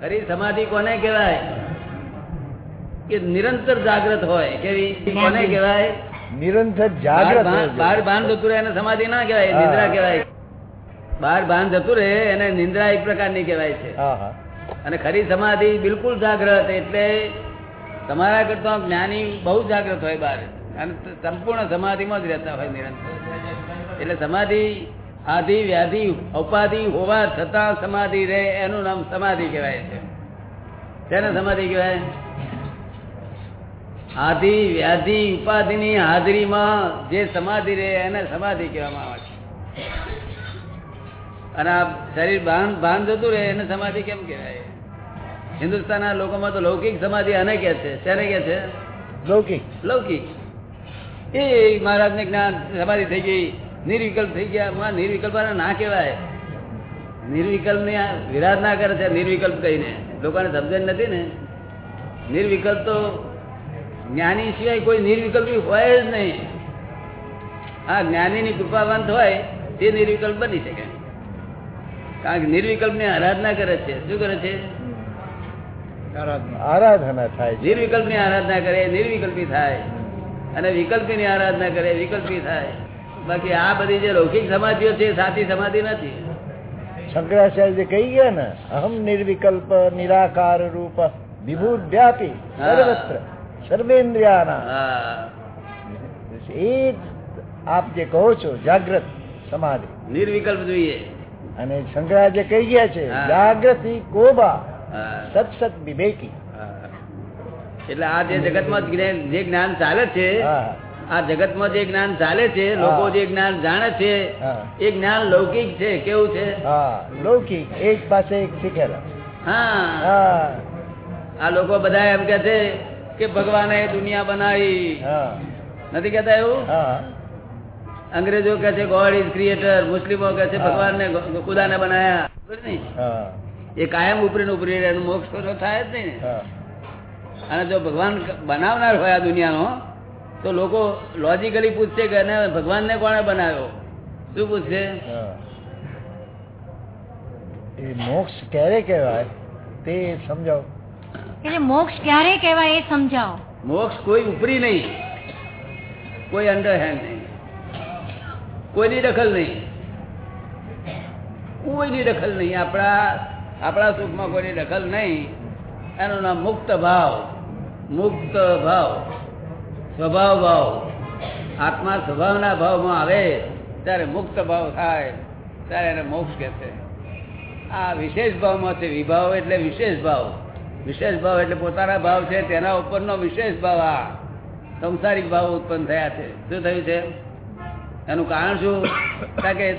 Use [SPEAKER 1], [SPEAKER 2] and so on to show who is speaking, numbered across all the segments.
[SPEAKER 1] ખરી સમાધિ કોને કહેવાય? કે નિરંતર જાગ્રત હોય કેવી? કોને કહેવાય?
[SPEAKER 2] નિરંતર જાગ્રત
[SPEAKER 1] બાર ભાન જતું રહે એને સમાધિ ના કહેવાય નિંદ્રા કહેવાય. બાર ભાન જતું રહે એને નિંદ્રા એક પ્રકારની કહેવાય છે. અને ખરી સમાધિ બિલકુલ જાગ્રત એટલે તમારા કરતા જ્ઞાની બહુ જાગ્રત હોય બહાર અને સંપૂર્ણ સમાધિમાં જ રહેતા હોય નિરંતર. એટલે સમાધિ આધિ વ્યાધિ ઉપાધિ હોવા છતાં સમાધિ રહે એનું નામ સમાધિ કહેવાય છે. તેને સમાધિ કહેવાય? આધિ વ્યાધિ ઉપાધિની હાજરીમાં જે સમાધિ રહે એને સમાધિ કહેવામાં આવે છે. અને આ શરીર ભાન ભાન જતું રહે એને સમાધિ કેમ કહેવાય? હિન્દુસ્તાનના લોકોમાં તો લૌકિક સમાધિ આને કે છે. તેને કે છે?
[SPEAKER 2] લૌકિક.
[SPEAKER 1] લૌકિક. એ મહારાજને જ્ઞાન સમાધિ થઈ ગઈ. નિર્વિકલ્પ થઈ ગયા. નિર્વિકલ્પ ના કહેવાય. નિર્વિકલ્પ ને વિરાધ ના કરે છે નિર્વિકલ્પ કહીને. લોકોને સમજણ નથી ને. નિર્વિકલ્પ તો જ્ઞાની સિવાય કોઈ નિર્વિકલ્પ હોય જ નહીં. આ જ્ઞાનીની કૃપાવંત હોય તે નિર્વિકલ્પ બની શકે. કારણ કે નિર્વિકલ્પ ને આરાધના કરે છે. શું કરે છે?
[SPEAKER 2] આરાધના. થાય
[SPEAKER 1] નિર્વિકલ્પની આરાધના કરે નિર્વિકલ્પી થાય. અને વિકલ્પી ની આરાધના કરે વિકલ્પી થાય. બાકી આ બધી જે લૌકિક સમાધિઓ છે સાચી સમાધિ નથી.
[SPEAKER 2] શંકરાચાર્ય કહી ગયા ને અહમ નિર્વિકલ્પ નિરાકાર રૂપ વિભૂત વ્યાપી સર્વત્ર સર્વેન્દ્રિયાના. એ આપ જે કહો છો જાગ્રત સમાધિ.
[SPEAKER 1] નિર્વિકલ્પ જોઈએ.
[SPEAKER 2] અને શંકરાચાર્ય કહી ગયા છે
[SPEAKER 1] જાગૃતિ
[SPEAKER 2] જાગ્રતિ કોબા
[SPEAKER 1] સતસત
[SPEAKER 2] સત સત વિવેકી.
[SPEAKER 1] એટલે આ જે જગતમાં જે જ્ઞાન ચાલે છે આ જગતમાં જે જ્ઞાન ચાલે છે લોકો જે જ્ઞાન જાણે છે એ જ્ઞાન લૌકિક છે કેવું છે?
[SPEAKER 2] લૌકિક એક પાસે એક શીખેલા.
[SPEAKER 1] હા. આ લોકો બધા એમ કે છે કે ભગવાને દુનિયા બનાવી. નથી કેતા એવું? અંગ્રેજો કે છે ગોડ ઇઝ ક્રિએટર મુસ્લિમો કે છે
[SPEAKER 2] ભગવાન
[SPEAKER 1] ભગવાનને ખુદાને બનાયા. એ કાયમ ઉપરી ને ઉપરી એનું મોક્ષ તો થાય જ નહીં. અને જો ભગવાન બનાવનાર હોય આ દુનિયાનો તો લોકો લોજિકલી પૂછશે કે એને ભગવાનને કોણે બનાવ્યો? શું પૂછશે?
[SPEAKER 2] એ મોક્ષ ક્યારે કહેવાય તે સમજાવો.
[SPEAKER 3] એટલે મોક્ષ ક્યારે કહેવાય એ સમજાવો.
[SPEAKER 1] મોક્ષ કોઈ ઉપરી નહીં. કોઈ અંડરહેન્ડ નહીં. કોઈની દખલ નહીં. કોઈની દખલ નહીં. આપણા આપણા સુખમાં કોઈની દખલ નહીં. એનું નામ મુક્ત ભાવ. મુક્ત ભાવ. સ્વભાવ ભાવ આત્મા સ્વભાવના ભાવમાં આવે, ત્યારે મુક્ત ભાવ થાય, ત્યારે એને મોક્ષ કહે છે. આ વિશેષ ભાવમાં છે, વિભાવ એટલે વિશેષ ભાવ. વિશેષ ભાવ એટલે પોતાના ભાવ છે, તેના ઉપરનો વિશેષ ભાવ આ. સંસારિક ભાવ ઉત્પન્ન થયા છે. શું થયું છે? એનું કારણ શું? કારણ કે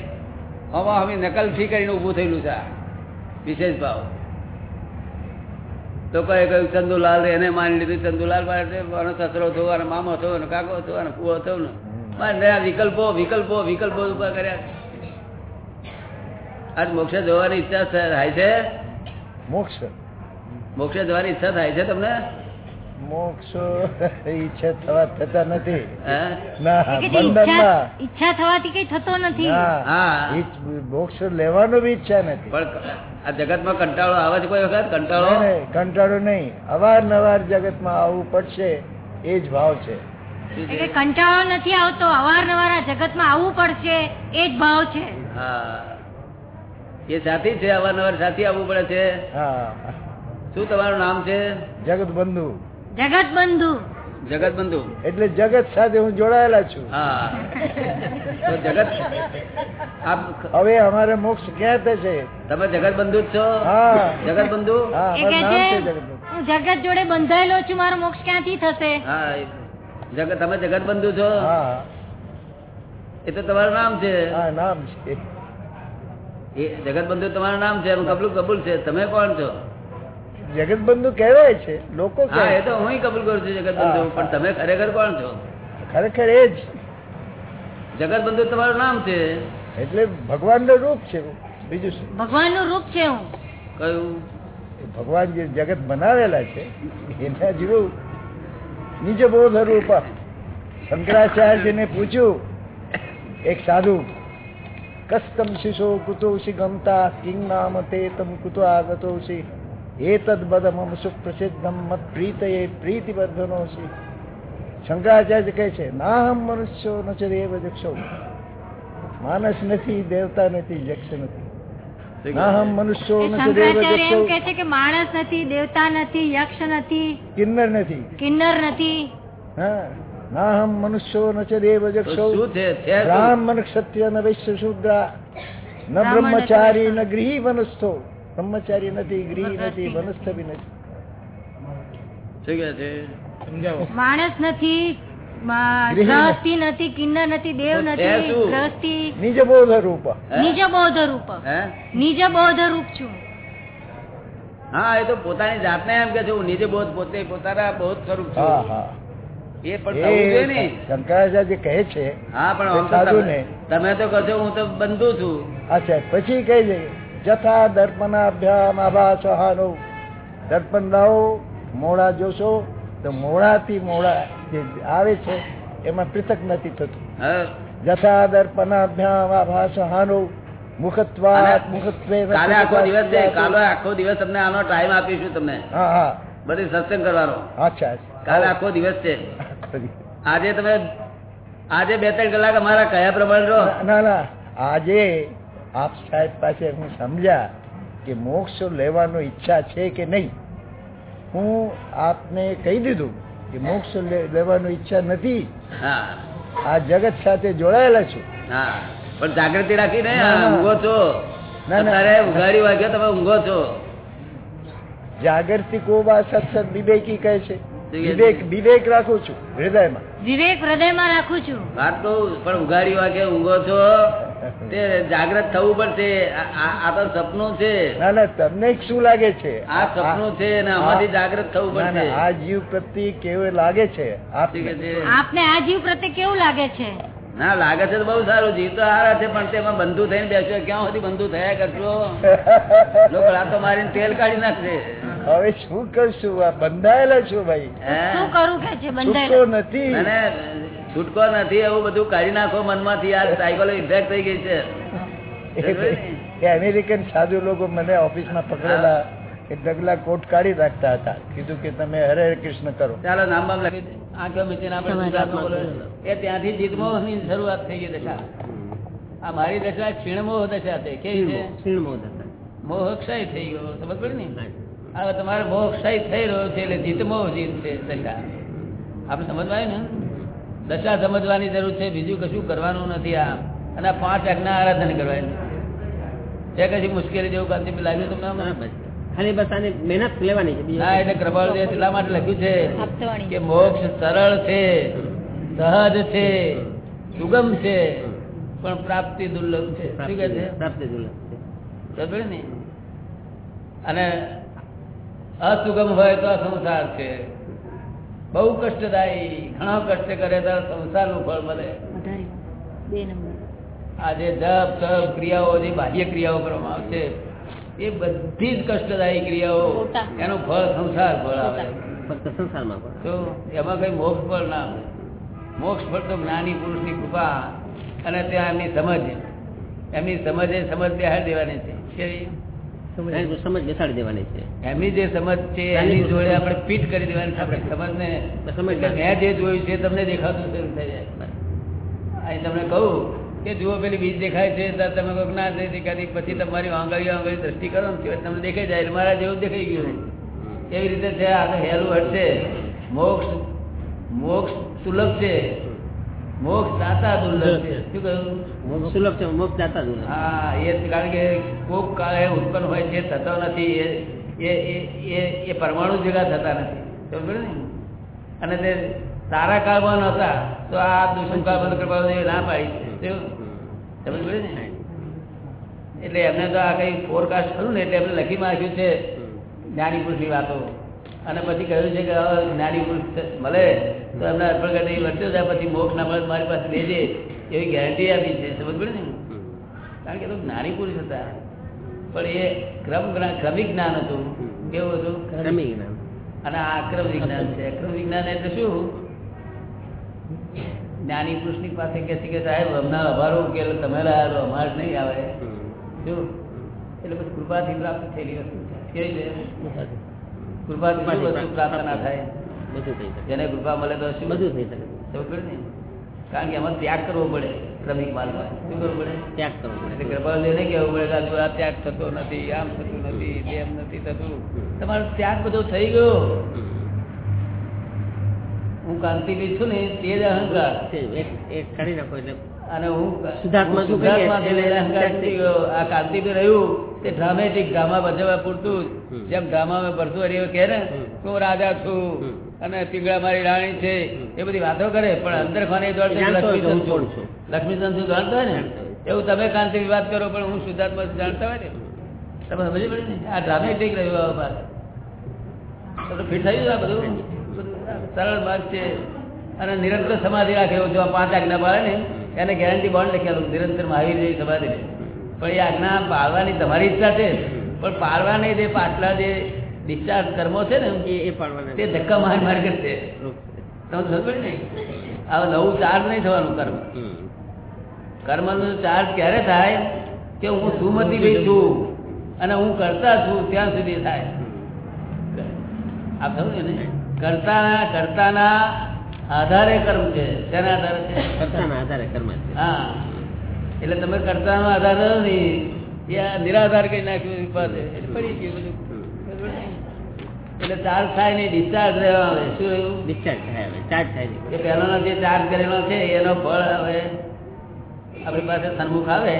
[SPEAKER 1] હવા હવે નકલથી કરીને ઊભું થયેલું છે વિશેષ ભાવ. તો કહે કહ્યું ચંદુલાલ એને માની લીધું. ચંદુલાલ પાસે આનો સસરો થયો અને મામો થયો અને કાકો થયો અને કુવો થયો ને. મારે આ વિકલ્પો વિકલ્પો વિકલ્પો ઊભા કર્યા. આજ મોક્ષે જવાની ઈચ્છા થાય છે?
[SPEAKER 2] મોક્ષ.
[SPEAKER 1] મોક્ષે જવાની ઈચ્છા થાય છે તમને?
[SPEAKER 2] મોક્ષ ઈચ્છા થવા થતા નથી.
[SPEAKER 3] ઈચ્છા થવાથી કઈ થતો નથી.
[SPEAKER 1] હા.
[SPEAKER 2] ઈચ્છ- મોક્ષ લેવાનો બી ઈચ્છા નથી.
[SPEAKER 1] પણ આ જગતમાં કંટાળો આવે છે કોઈ વખત? કંટાળો?
[SPEAKER 2] કંટાળો નહીં. અવારનવાર જગતમાં આવવું પડશે એ જ ભાવ છે.
[SPEAKER 3] કંટાળો નથી આવતો અવારનવાર આ જગતમાં આવવું પડશે એ જ ભાવ છે.
[SPEAKER 1] હા. એ સાથી છે અવારનવાર સાથી આવવું પડે છે.
[SPEAKER 2] હા.
[SPEAKER 1] શું તમારું નામ છે?
[SPEAKER 2] જગત બંધુ
[SPEAKER 3] જગત બંધુ
[SPEAKER 1] જગત બંધુ.
[SPEAKER 2] એટલે જગત સાથે હું જોડાયેલા છું.
[SPEAKER 1] હા. તો જગત
[SPEAKER 2] હવે અમારે મોક્ષ ક્યાં થશે?
[SPEAKER 1] તમે જગત બંધુ છો?
[SPEAKER 2] હા.
[SPEAKER 1] જગત બંધુ?
[SPEAKER 2] હા જગત
[SPEAKER 3] જોડે બંધાયેલો છું મારો મોક્ષ ક્યાંથી થશે?
[SPEAKER 1] હા એ જગત તમે જગત બંધુ છો?
[SPEAKER 2] હા.
[SPEAKER 1] એ તો તમારું નામ છે.
[SPEAKER 2] હા નામ છે.
[SPEAKER 1] એ જગત બંધુ તમારું નામ છે એનું કબૂલ કબૂલ છે. તમે કોણ છો?
[SPEAKER 2] જગત બંધુ કહેવાય છે લોકો
[SPEAKER 1] હા એ તો હું કબૂલ કરું છું જગત બંધુ પણ તમે ખરેખર કોણ છો?
[SPEAKER 2] ખરેખર એ જ.
[SPEAKER 1] જગત બંધુ તમારું નામ છે.
[SPEAKER 2] એટલે ભગવાનનું રૂપ છે બીજું શું?
[SPEAKER 3] ભગવાનનું રૂપ છે હું
[SPEAKER 1] કયું?
[SPEAKER 2] ભગવાન જે જગત બનાવેલા છે એના જેવું નીચે બહુ રૂપ શંકરાચાર્યને પૂછ્યું એક સાધુ કસ્તમ શિશો કુતોષી ગમતા કિંગ નામ તે તમ કુતો આગતોષી એતદ બદમમ સુપ્રસિદ્ધમ મત પ્રીત એ પ્રીતિબદ્ધનો છે શંકરાચાર્ય કહે છે નાહમ મનુષ્યો ન છે દેવ જક્ષો માનસ નથી દેવતા નથી યક્ષ નથી નાહમ મનુષ્યો
[SPEAKER 3] એ
[SPEAKER 2] ન છે દેવ
[SPEAKER 3] શંકરાચાર્ય
[SPEAKER 2] જક્ષો
[SPEAKER 3] એમ કે છે કે માણસ નથી દેવતા નથી યક્ષ નથી
[SPEAKER 2] કિન્નર નથી
[SPEAKER 3] કિન્નર નથી
[SPEAKER 2] હા નાહમ મનુષ્યો ન છે દેવ
[SPEAKER 1] તો
[SPEAKER 2] જક્ષો
[SPEAKER 1] શું છે છે શું?
[SPEAKER 2] બ્રાહ્મણ ક્ષત્રિય ન વૈશ્ય શૂદ્રા ન
[SPEAKER 3] બ્રાહ્મણ
[SPEAKER 2] બ્રહ્મચારી
[SPEAKER 3] નથી
[SPEAKER 2] ન ગૃહી વનસ્થો બ્રહ્મચારી નથી ગૃહી નથી વનસ્થ નથી.
[SPEAKER 1] શું કે છે?
[SPEAKER 3] માણસ નથી મા-
[SPEAKER 2] ગૃહિણી.
[SPEAKER 3] ગ્રહસ્થી નથી કિન્નર નથી દેવ નથી
[SPEAKER 2] નિજ બોધ રૂપ.
[SPEAKER 3] નિજ બૌદ્ધ રૂપ. નિજ બૌદ્ધ રૂપ છું.
[SPEAKER 1] હા એ તો પોતાની જાતને એમ કે છે હું નીચે બોધ પોતે પોતાના બૌદ્ધ સ્વરૂપ
[SPEAKER 2] હા
[SPEAKER 1] છું એ પણ જોઈએ ને.
[SPEAKER 2] શંકરાચાર્ય કહે છે
[SPEAKER 1] હા પણ. તમે- તો કહો હું તો બંધુ છું.
[SPEAKER 2] અચ્છા પછી કઈ દે. જથા દર્પણાભ્યામ આભાસહાનો દર્પણ લાવો મોડા જોશો તો મોડાથી મોડા જે આવે છે એમાં પૃથક નથી થતું. જથા દર્પણાભ્યામ આભાસહાનો મુખત્વાત મુખત્વે
[SPEAKER 1] કાલે આખો દિવસ કાલે આખો દિવસ તમને આનો ટાઈમ આપીશું તમને.
[SPEAKER 2] હા હા.
[SPEAKER 1] બધી સત્સંગ કરવાનો.
[SPEAKER 2] અચ્છા
[SPEAKER 1] કાલે આખો દિવસ છે. આજે તમે આજે બે ત્રણ કલાક અમારા કયા પ્રમાણે રહો?
[SPEAKER 2] ના ના. આજે આપ સાહેબ પાસે હું સમજ્યા કે મોક્ષ લેવાનો ઈચ્છા છે કે નહીં? હું આપને કહી દીધું કે મોક્ષ લેવાનો ઈચ્છા નથી. આ જગત સાથે જોડાયેલા છું.
[SPEAKER 1] પણ જાગૃતિ રાખીને. ઊંઘો છો.
[SPEAKER 2] ના, ના.
[SPEAKER 1] અત્યારે ઉઘાડી વાગ્યો તમે ઊંઘો છો.
[SPEAKER 2] જાગૃતિ કોબા સત્સંગ વિવેકી કહે છે?
[SPEAKER 1] છે?
[SPEAKER 2] વિવેક વિવેક રાખું છું હૃદયમાં.
[SPEAKER 3] વિવેક હૃદયમાં રાખું છું.
[SPEAKER 1] વાત કહું પણ ઉઘાડી વાગે ઊંઘો છો. તે જાગ્રત થવું પડશે. આ- આ આ તો સપનું છે.
[SPEAKER 2] ના ના તમને શું લાગે છે?
[SPEAKER 1] આ સપનું છે અને આમાંથી જાગ્રત થવું
[SPEAKER 2] ના, ના,
[SPEAKER 1] પડશે.
[SPEAKER 2] આ જીવ પ્રત્યે કેવું લાગે છે?
[SPEAKER 3] આપને? આ જીવ પ્રત્યે કેવું લાગે છે?
[SPEAKER 1] ના લાગે છે તો બહુ સારું. જીવ તો હારા છે પણ તેમાં બંધુ થઈને બેસ્યો ક્યાં સુધી બંધુ થયા કરશો? લોકો લાતો મારીને તેલ કાઢી નાખશે.
[SPEAKER 2] હવે શું કરશું? બંધાયેલા છું ભાઈ.
[SPEAKER 1] હે?
[SPEAKER 3] શું કરું કે છે બંધાયેલો?
[SPEAKER 2] નથી.
[SPEAKER 1] અને છૂટકો નથી એવું બધું કાઢી નાખો મનમાંથી આ સાયકલ ઇફેક્ટ થઈ ગઈ છે.
[SPEAKER 2] અમેરિકન સાધુ લોકો મને ઓફિસમાં પકડેલા એ ડગલા કોટ કાઢી રાખતા હતા. કીધું કે તમે હરે હરે કૃષ્ણ કરો.
[SPEAKER 1] ચાલો નામ બામ લખી દે. આંખો મીચીને આપણે એ ત્યાંથી જીતમોહની શરૂઆત થઈ ગઈ દશા. આ મારી દશા ક્ષીણમોહ દશા છે. કેવી છે? મોહ ક્ષય થઈ ગયો. સમજ પડી ને? હવે તમારે મોહ ક્ષય થઈ રહ્યો છે એટલે જીતમોહ જીત છે દશા. આપણે સમજવાય ને? દશા સમજવાની જરૂર છે બીજું કશું કરવાનું નથી આ. અને પાંચ આજ્ઞા આરાધન કરવાની છે કશી મુશ્કેલી જેવું કાંતિ લાગ્યું તમને
[SPEAKER 4] ખાલી બસ આને મહેનત લેવાની છે
[SPEAKER 1] ના એટલે કૃપાળ એટલા માટે લખ્યું છે કે મોક્ષ સરળ છે સહજ છે સુગમ છે પણ પ્રાપ્તિ દુર્લભ છે. શું કહે છે?
[SPEAKER 4] પ્રાપ્તિ દુર્લભ છે.
[SPEAKER 1] સમજ્યો ને અને અસુગમ હોય તો સંસાર છે. બહુ કષ્ટદાયી ઘણો કષ્ટ કરે તો સંસારનું ફળ મળે.
[SPEAKER 3] વધારે. બે નંબર.
[SPEAKER 1] આ જે જપ તપ ક્રિયાઓ જે બાહ્ય ક્રિયાઓ કરવામાં આવશે એ બધી જ કષ્ટદાયી ક્રિયાઓ એનું ફળ સંસાર ફળ આવે.
[SPEAKER 4] ફક્ત સંસારમાં પણ.
[SPEAKER 1] તો એમાં કઈ મોક્ષ ફળ ના આવે મોક્ષ ફળ તો જ્ઞાની પુરુષની કૃપા અને ત્યાં એમની સમજ. એમની સમજ એ સમજ બેહાડી દેવાની છે. કેવી?
[SPEAKER 4] સમજ સમજ બેસાડી દેવાની છે.
[SPEAKER 1] એમની જે સમજ છે એની જોડે આપણે ફિટ કરી દેવાની છે આપણે સમજને
[SPEAKER 4] સમજ
[SPEAKER 1] મેં જે જોયું છે તમને દેખાતું શરૂ થઈ જાય. અહીં તમને કહું કે જુઓ પેલી બીજ દેખાય છે તમે કોઈક ના નથી દેખાતી પછી તમારી આંગળી આંગળી દ્રષ્ટિ કરો ને તમને દેખાઈ જાય મારા જેવું દેખાઈ ગયું એવી રીતે છે આ તો હેલું હટશે. મોક્ષ મોક્ષ સુલભ છે. મોક્ષ દાતા દુર્લભ છે. શું કહ્યું?
[SPEAKER 4] મોક્ષ સુલભ છે મોક્ષ દાતા દુર્લભ
[SPEAKER 1] હા એ કારણ કે કોક કાળે ઉત્પન્ન હોય છે થતો નથી એ એ એ- પરમાણુ ભેગા થતા નથી. સમજ ને અને તે સારા કાળમાં નહોતા તો આ દુષ્મ બંધ કરવા ના પાડી છે. સમજ પડે ને? એટલે એમને તો આ કઈ ફોરકાસ્ટ ખરું ને એટલે એમને લખી નાખ્યું છે જ્ઞાની પુરુષની વાતો. અને પછી કહ્યું છે કે જ્ઞાની પુરુષ મળે તો એમને અર્પણ કરી વર્ત્યો જાય પછી મોક્ષ ના મળે મારી પાસે લેજે એવી ગેરંટી આપી છે. સમજ પડે ને? કારણ કે તો જ્ઞાની પુરુષ હતા. પણ એ ક્રમ ક્રમિક જ્ઞાન હતું. કેવું હતું?
[SPEAKER 4] ક્રમિક જ્ઞાન.
[SPEAKER 1] અને આ અક્રમ વિજ્ઞાન છે. અક્રમ વિજ્ઞાન એટલે શું? જ્ઞાની પુરુષની પાસે કે છે કે સાહેબ હમણાં અમારો ઉકેલ તમે લાયેલો અમારે નહીં આવે. શું? એટલે પછી કૃપાથી પ્રાપ્ત થયેલી વસ્તુ છે. કેવી છે? કૃપાથી વસ્તુ પ્રાપ્ત ના થાય
[SPEAKER 4] બધું થઈ શકે.
[SPEAKER 1] જેને કૃપા મળે તો શું?
[SPEAKER 4] બધું થઈ શકે.
[SPEAKER 1] ખબર ને કારણ કે એમાં ત્યાગ કરવો પડે ક્રમિક માલમાં શું કરવું પડે?
[SPEAKER 4] ત્યાગ કરવો
[SPEAKER 1] પડે.
[SPEAKER 4] પડે
[SPEAKER 1] કૃપાલજીને કહેવું પડે કે આ ત્યાગ થતો નથી આમ થતું નથી તેમ નથી થતું. તમારો ત્યાગ બધો થઈ ગયો. હું કાંતિબીજ છું ને તે જ અહંકાર.
[SPEAKER 4] એક એક કાઢી નાખો એટલે
[SPEAKER 1] અને હું
[SPEAKER 4] શું.
[SPEAKER 1] આ કાંતિબીજ રહ્યું તે ડ્રામેટિક ડ્રામા ભજવવા પૂરતું. જેમ ડ્રામામાં ભરતુહરીઓ કહે ને કે હું રાજા છું. અને પિંગળા મારી રાણી છે. એ બધી વાતો કરે પણ અંદર ખાને લક્ષ્મીચંદ છું. લક્ષ્મીચંદ છું જાણતો હોય ને? એવું તમે કાંતિ વાત કરો પણ હું શુદ્ધાત્મા જાણતા હોય ને? તમે સમજી પડે ને? આ ડ્રામેટિક રહ્યું આ વાત ફિટ થઈ ગયું આ બધું. સરળ માર્ગ છે. અને નિરંતર સમાધિ રાખે એવું જો આ પાંચ આજ્ઞા પાડે ને એને ગેરંટી બોન્ડ લખેલું નિરંતર મહાવીર જેવી સમાધિ રહે પણ એ આજ્ઞા પાળવાની તમારી ઈચ્છા છે. પણ પાળવા નહીં તે પાછલા જે ડિસ્ચાર્જ કર્મો છે ને
[SPEAKER 4] એ પાડવાના
[SPEAKER 1] તે ધક્કા મારી મારી કરશે. તમે સમજ ને આ નવું ચાર્જ નહીં થવાનું કર્મ. કર્મનું ચાર્જ ક્યારે થાય? કે હું સુમતી ભાઈ છું અને હું કરતા છું ત્યાં સુધી થાય. આપ સમજો ને? કરતા કરતાના આધારે કર્મ છે તેના આધારે છે?
[SPEAKER 4] કર્તાના આધારે કર્મ છે.
[SPEAKER 1] હા. એટલે તમે કરતાનો આધાર નથી. એ આ નિરાધાર કરી નાખ્યું પાસે? પડી ગયું બધું. એટલે ચાર્જ થાય નહીં ડિસ્ચાર્જ રહેવા આવે. શું રહ્યું?
[SPEAKER 4] ડિસ્ચાર્જ થાય હવે ચાર્જ થાય નહીં.
[SPEAKER 1] કે પહેલાનો જે ચાર્જ કરેલો છે એનો ફળ હવે આપણી પાસે સન્મુખ આવે.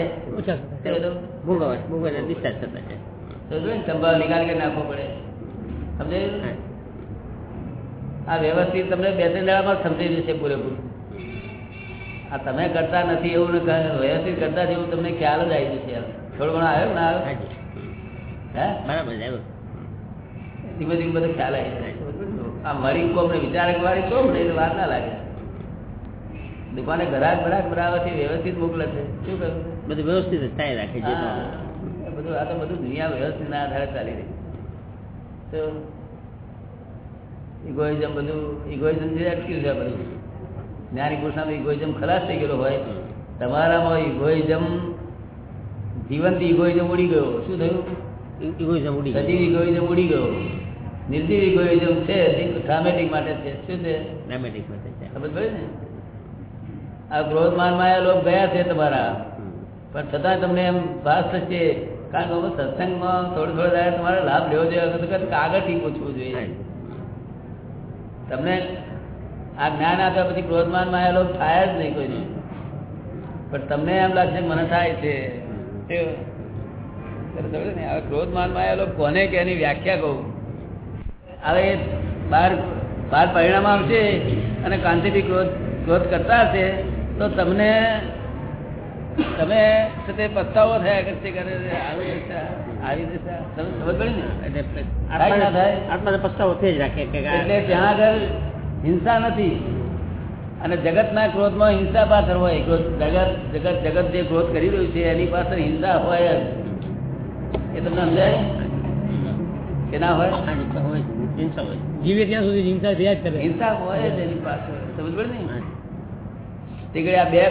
[SPEAKER 1] તે બધું.
[SPEAKER 4] ભોગવવા ભોગવવાના ડિસ્ચાર્જ થતા છે
[SPEAKER 1] તો જો ને સંભાવ નિકાલ કરી નાખવો પડે. સમજાયું? આ વ્યવસ્થિત તમને બે ત્રણ દાડામાં સમજી જશે પૂરેપૂરું. આ તમે કરતા નથી એવું ને વ્યવસ્થિત કરતા એવું તમને ખ્યાલ જ આવી જશે થોડો ઘણો આવ્યો ને આવ્યો હે
[SPEAKER 4] બરાબર
[SPEAKER 1] ધીમે ધીમે બધો ખ્યાલ આવી જાય. આ મરી કોમ ને વિચારક વાળી કોમ ને એટલે વાર ના લાગે. દુકાને ગ્રાહક ગ્રાહક બરાબર વ્યવસ્થિત મોકલે છે શું કહ્યું?
[SPEAKER 4] બધું વ્યવસ્થિત જ થાય રાખે છે
[SPEAKER 1] બધું આ તો બધું દુનિયા વ્યવસ્થિત ના આધારે ચાલી રહી તો ઇગોઇઝમ બધું ઇગોઇઝમ જે અટક્યું છે બધું. જ્ઞાની પુરુષાનો ઇગોઇઝમ ખલાસ થઈ ગયેલો હોય. તમારામાં ઇગોઇઝમ જીવનથી ઇગોઇઝમ ઉડી ગયો. શું થયું?
[SPEAKER 4] ઇગોઇઝમ ઉડી ગયું.
[SPEAKER 1] સજીવ ઇગોઇઝમ ઉડી ગયો. નિર્જીવ ઇગોઇઝમ છે ડ્રામેટિક માટે છે. શું છે?
[SPEAKER 4] ડ્રામેટિક માટે છે.
[SPEAKER 1] ખબર પડી ને? આ ક્રોધ માન માયા લોક ગયા છે તમારા. પણ છતાં તમને એમ ભાસ થશે. કારણ કે સત્સંગમાં થોડો થોડો તમારે લાભ લેવો જોઈએ. કાગળથી પૂછવું જોઈએ. તમને આ જ્ઞાન આપ્યા પછી ક્રોધમાનમાં લોક થાય જ નહીં કોઈને. પણ તમને એમ લાગશે મને થાય છે. હવે ક્રોધમાનમાં લોક કોને કે એની વ્યાખ્યા કહું? હવે એ બાર બાર પરિણામ આવશે અને કાંતિથી ક્રોધ ક્રોધ કરતા હશે તો તમને તમે તે પસ્તાવો થયા કરશે કરે આવી દશા આવી દશા તમે ખબર પડી ને?
[SPEAKER 4] એટલે
[SPEAKER 1] થાય ના થાય?
[SPEAKER 4] આત્માને આત્માને પસ્તાવો થઈ જ રાખે કે
[SPEAKER 1] એટલે ત્યાં આગળ હિંસા નથી. અને જગતના ક્રોધમાં હિંસા પાછળ હોય. ક્રોધ જગત જગત જગત જે ક્રોધ કરી રહ્યું છે એની પાછળ હિંસા હોય જ. એ તમને સમજાય? કે ના હોય.
[SPEAKER 4] હિંસા હોય
[SPEAKER 5] જીવે ત્યાં સુધી હિંસા થયા જ કરે.
[SPEAKER 1] હિંસા હોય જ એની પાછળ. સમજ પડે ને. તે આ બે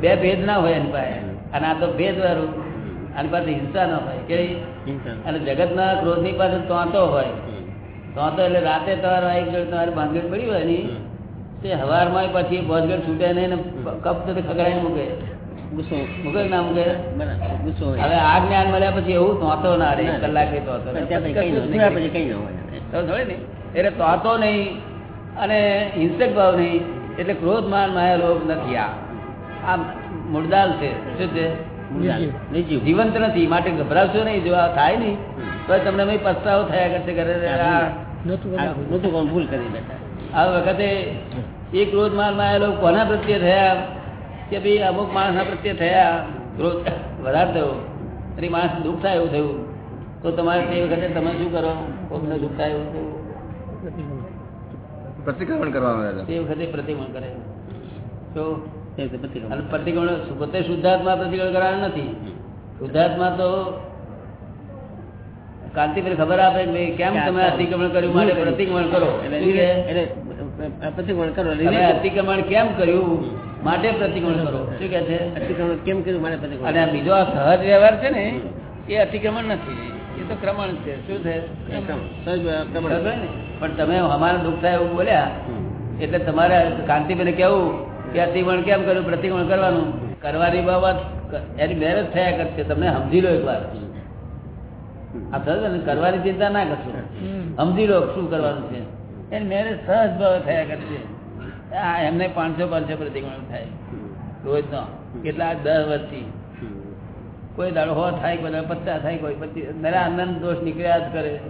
[SPEAKER 1] બે ભેદ ના હોય એની પાસે. અને આ તો ભેદ વાળું. આની પાસે હિંસા ના હોય. કે અને જગતના ક્રોધની પાસે તોંતો હોય. તોંતો એટલે રાતે તમારે એક જોડે તમારે ભાંગેડ પડી હોય ને. તે હવારમાં પછી ભોજગઢ છૂટે નહીં ને કપ તો ખગડાઈ મૂકે.
[SPEAKER 4] ગુસ્સો
[SPEAKER 1] મૂકે ના મૂકે?
[SPEAKER 4] ગુસ્સો
[SPEAKER 1] હવે આ જ્ઞાન મળ્યા પછી એવું તોતો ના
[SPEAKER 4] રે
[SPEAKER 1] કલાક તોતો
[SPEAKER 4] કઈ ન હોય.
[SPEAKER 1] નહીં.
[SPEAKER 4] પછી કઈ ન હોય.
[SPEAKER 1] તો થોડી ને? એટલે તોતો નહીં અને હિંસક ભાવ નહીં. એટલે ક્રોધ માન માયા લોભ નથી આ. આ મૂળદાલ છે. શું છે. જીવંત નથી. માટે ગભરાશો નહીં. જો આ થાય નહીં તો તમને પસ્તાવો થયા કરશે આ
[SPEAKER 5] નહોતું
[SPEAKER 4] ભૂલ કરી બેઠા.
[SPEAKER 1] આ વખતે એ ક્રોધ માનમાં લોકો કોના પ્રત્યે થયા? કે ભાઈ અમુક માણસના પ્રત્યે થયા? ક્રોધ વધારે થયો. અને માણસ દુઃખ થાય એવું થયું. તો તમારે તે વખતે તમે શું કરો? કોઈને દુઃખ થાય એવું થયું?
[SPEAKER 6] પ્રતિક્રમણ કરવામાં આવેલા
[SPEAKER 1] તે વખતે પ્રતિક્રમણ કરે તો
[SPEAKER 4] પ્રતિક્રમણ.
[SPEAKER 1] અને પ્રતિક્રમણ પોતે શુદ્ધાત્મા પ્રતિક્રમણ કરવાનું નથી. શુદ્ધાત્મા તો કાંતિભાઈ ખબર આપે કે કેમ તમે અતિક્રમણ કર્યું માટે પ્રતિક્રમણ કરો?
[SPEAKER 4] પ્રતિક્રમણ કરો એટલે
[SPEAKER 1] અતિક્રમણ કેમ કર્યું? માટે પ્રતિક્રમણ કરો. શું કે છે?
[SPEAKER 4] અતિક્રમણ કેમ કર્યું? મારે પ્રતિક્રમણ
[SPEAKER 1] અને આ બીજો આ સહજ વ્યવહાર છે ને એ અતિક્રમણ નથી. એ તો ક્રમણ છે. શું છે?
[SPEAKER 4] એકદમ સહજ પ્રમાણ.
[SPEAKER 1] ખબર ને? પણ તમે અમારું દુઃખ થાય એવું બોલ્યા એટલે તમારે કાંતિબેન કેવું કે અતિવણ કેમ કર્યું? પ્રતિકોણ કરવાનું. કરવાની બાબત એની મેરેજ થયા કરશે. તમને સમજી લો આ સમજો ને કરવાની ચિંતા ના કરશો. સમજી લો શું કરવાનું છે. એની મેરેજ સહજ ભાવે થયા કરશે. એમને પાંચસો પાંચસો પ્રતિકોણ થાય. રોજ નો કેટલા? દસ વર્ષથી. કોઈ દાડો હો થાય કોઈ દાડો પચાસ થાય કોઈ પચીસ નરા આનંદ દોષ નીકળ્યા જ કરે.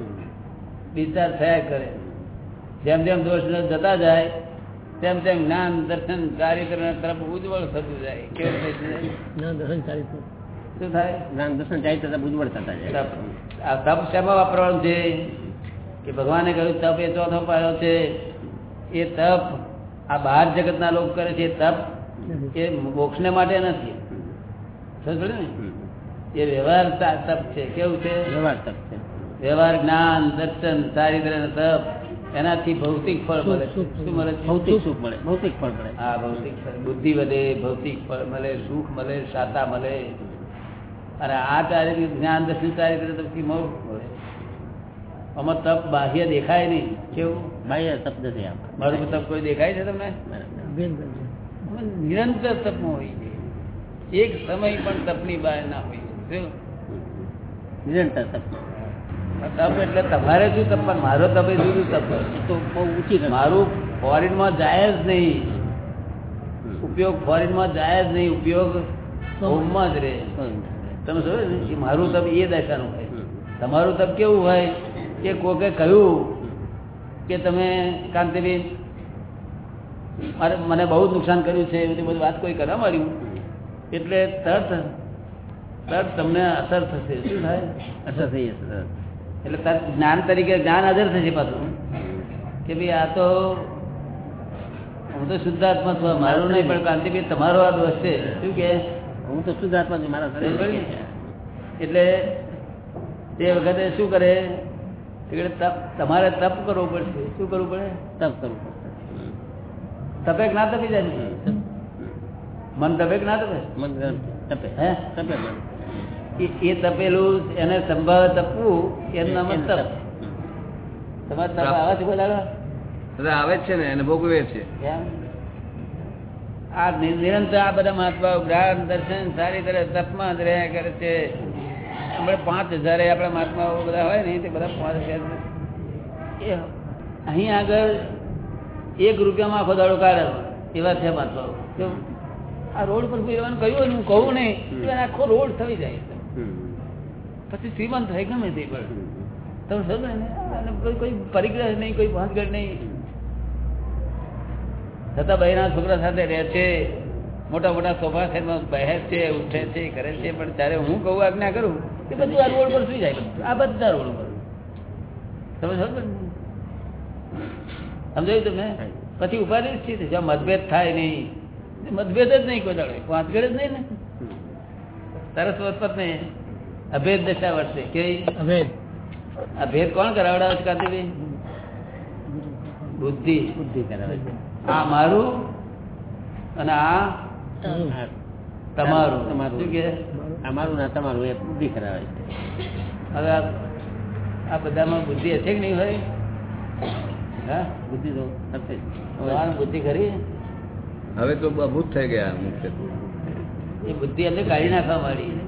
[SPEAKER 1] ડિસ્ચાર્જ થયા કરે. જેમ જેમ દોષ ન જતા જાય તેમ તેમ જ્ઞાન દર્શન ચારિત્ર તરફ ઉજ્જવળ થતું જાય. કેવું થતું જાય
[SPEAKER 5] ના દર્શન ચારિત્ર
[SPEAKER 1] શું થાય?
[SPEAKER 4] જ્ઞાન દર્શન જાય તો ઉજ્જવળ થતા જાય.
[SPEAKER 1] આ તપ શેમાં વાપરવાનું છે? કે ભગવાને કહ્યું તપ એ ચોથો પાયો છે. એ તપ આ બહાર જગતના લોકો કરે છે. એ તપ એ મોક્ષને માટે નથી. સમજ ને. એ વ્યવહાર તપ છે. કેવું છે?
[SPEAKER 4] વ્યવહાર તપ છે.
[SPEAKER 1] વ્યવહાર જ્ઞાન દર્શન ચારિત્ર તપ એનાથી ભૌતિક ફળ મળે. શું મળે?
[SPEAKER 4] ભૌતિક સુખ. મળે. ભૌતિક ફળ મળે.
[SPEAKER 1] હા ભૌતિક ફળ. બુદ્ધિ વધે ભૌતિક ફળ મળે સુખ મળે સાતા મળે. અને આ ચારિત્ર જ્ઞાન દર્શન ચારિત્ર તપથી મોક્ષ મળે. આમાં તપ બાહ્ય દેખાય નહીં. કેવું?
[SPEAKER 4] બાહ્ય તપ નથી આમ.
[SPEAKER 1] મારું તપ કોઈ દેખાય છે તમને? નિરંતર તપમાં હોય છે. એક સમય પણ તપની બહાર ના હોય?
[SPEAKER 4] નિરંતર તપ.
[SPEAKER 1] તપ એટલે તમારે શું તપ? મારો તપ એ જુદું તપ
[SPEAKER 4] તો બહુ ઊંચી
[SPEAKER 1] મારું ફોરેનમાં જાય જ નહીં. ઉપયોગ ફોરેનમાં જાય જ નહીં. ઉપયોગ હોમમાં જ રહે. તમે સમજો કે મારું તપ એ દશાનું હોય. તમારું તપ કેવું હોય? કે કોકે કહ્યું કે તમે કાંતિબેન મારે મને બહુ જ નુકસાન કર્યું છે એવી બધી વાત કોઈ કરવા માંડ્યું એટલે તરત તરત તમને અસર થશે. શું થાય?
[SPEAKER 4] અસર થઈ જશે
[SPEAKER 1] એટલે તરત જ્ઞાન તરીકે જ્ઞાન હાજર થશે પાછું કે ભાઈ આ તો હું તો શુદ્ધાત્મા છું મારું નહીં પણ કાંતિભાઈ તમારો આ દોષ છે શું કે?
[SPEAKER 4] હું તો શુદ્ધાત્મા છું મારા
[SPEAKER 1] એટલે તે વખતે શું કરે? એટલે તપ તમારે તપ કરવું પડશે. શું કરવું પડે?
[SPEAKER 4] તપ કરવું પડશે.
[SPEAKER 1] તપેક ના તપી જાય મન તપેક ના તપે?
[SPEAKER 4] મન તપે.
[SPEAKER 1] હે?
[SPEAKER 4] તપે મન.
[SPEAKER 1] એ- તપેલું એને સંભાવે તપવું એનું નામ જ તપ. તમારે તપ આવે છે બોલાડો
[SPEAKER 6] આવે છે ને એને ભોગવે છે.
[SPEAKER 1] આ નિરંતર આ બધા મહાત્માઓ જ્ઞાન દર્શન સારી તરફ તપમાં જ રહ્યા કરે છે. આપણે પાંચ હજાર આપણા મહાત્માઓ બધા હોય ને તે બધા પાંચ હજાર એ અહીં આગળ એક રૂપિયામાં આખો દાડો કાઢે એવા છે મહાત્માઓ. આ રોડ પર ફેરવાનું કહ્યું હું કહું નહીં. આખો રોડ થઈ જાય. પછી શ્રીમંત થાય ગમે તે પણ. તમે સમજો ને? કોઈ પરિગ્રહ નહીં કોઈ ભાંગડ નહીં. છતાં બહેના છોકરા સાથે રહે છે મોટા મોટા સોફા સેટમાં બેસે છે ઉઠે છે કરે છે પણ ત્યારે હું કહું આજ્ઞા કરું કે બધું આ રોડ પર સુઈ જાય. આ બધા રોડ પર. તમે સમજો? સમજાયું તમે પછી ઉપાધિ જ છે જ્યાં મતભેદ થાય નહીં. મતભેદ જ નહીં કોઈ દાડે. વાંચગડ જ નહીં ને. સરસ વસ્પત ને અભેદ દશા વર્ષે કેવી?
[SPEAKER 5] અભેદ.
[SPEAKER 1] અભેદ કોણ કરાવડાવે છે કાંતિભાઈ? બુદ્ધિ.
[SPEAKER 4] બુદ્ધિ કરાવે છે.
[SPEAKER 1] આ મારું અને આ તમારું.
[SPEAKER 4] તમારું.
[SPEAKER 1] શું કે?
[SPEAKER 4] આ મારું ના તમારું એ બુદ્ધિ કરાવે છે.
[SPEAKER 1] હવે આ આ બધામાં બુદ્ધિ હશે કે નહીં હોય? હા?
[SPEAKER 4] બુદ્ધિ તો
[SPEAKER 1] બુદ્ધિ ખરી?
[SPEAKER 6] હવે તો અભૂત થઈ ગયા મુખ્ય
[SPEAKER 1] એ બુદ્ધિ એટલે કાઢી નાખવા વાળી.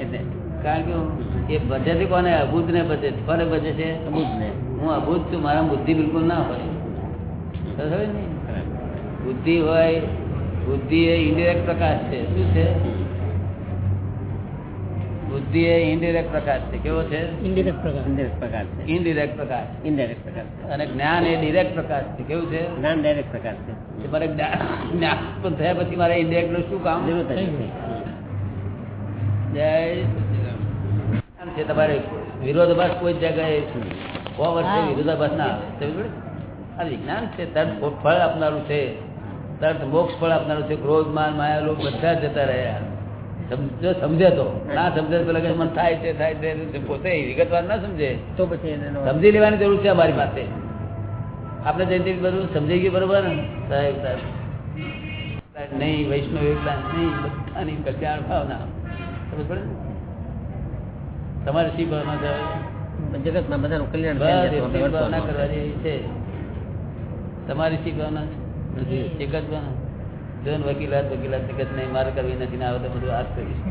[SPEAKER 4] એટલે
[SPEAKER 1] કારણ કે એ બધે છે કોને અભૂત ને છે કોને બચે છે? હું અભૂત છું મારા બુદ્ધિ બિલકુલ ના હોય. ને? બુદ્ધિ હોય બુદ્ધિ એ ઇન્ડિરેક્ટ પ્રકાશ છે. શું છે? બુદ્ધિ એ ઇન્ડિરેક્ટ પ્રકાશ છે. કેવો છે?
[SPEAKER 5] ઇન્ડિરેક્ટ પ્રકાર.
[SPEAKER 4] ઇનડાયરેક્ટ પ્રકાર છે.
[SPEAKER 1] ઇનડિરેક્ટ પ્રકાશ
[SPEAKER 4] ઇનડાયરેક્ટ પ્રકાર છે.
[SPEAKER 1] અને જ્ઞાન એ ડિરેક્ટ પ્રકાશ છે. કેવું છે?
[SPEAKER 4] જ્ઞાન ડાયરેક્ટ પ્રકાર છે.
[SPEAKER 1] મારે જ્ઞાન પણ થયા પછી મારે ઇન્ડિરેક્ટનું શું કામ?
[SPEAKER 4] જરૂર
[SPEAKER 1] જય છે તમારે. વિરોધાભાસ કોઈ જગ્યાએ સો વર્ષે વિરોધાભાસ ના આવે. આ વિજ્ઞાન છે. તર્થ ફળ આપનારું છે. તર્થ મોક્ષ ફળ આપનારું છે. ક્રોધ માન માયા લોક બધા જતા રહ્યા. જો સમજે તો. ના સમજે તો મને થાય છે થાય છે પોતે વિગતવાર ના સમજે.
[SPEAKER 4] તો પછી
[SPEAKER 1] સમજી લેવાની જરૂર છે અમારી પાસે. આપણે જયંતિ બધું સમજી ગયું બરોબર? ને સાહેબ સાહેબ. નહીં વૈષ્ણવ નહીં બધાની કલ્યાણ ભાવના. સમજ પડે તમારે શી ભાવના છે
[SPEAKER 4] જગતમાં બધાનું કલ્યાણ
[SPEAKER 1] ભાવના કરવાની છે. તમારી શી ભાવના છે?
[SPEAKER 4] નથી.
[SPEAKER 1] ભાવના? જો ને વકીલાત વકીલાત કહેત નહીં મારે કરવી નથી ને આવે તો બધું આજ કરીશ.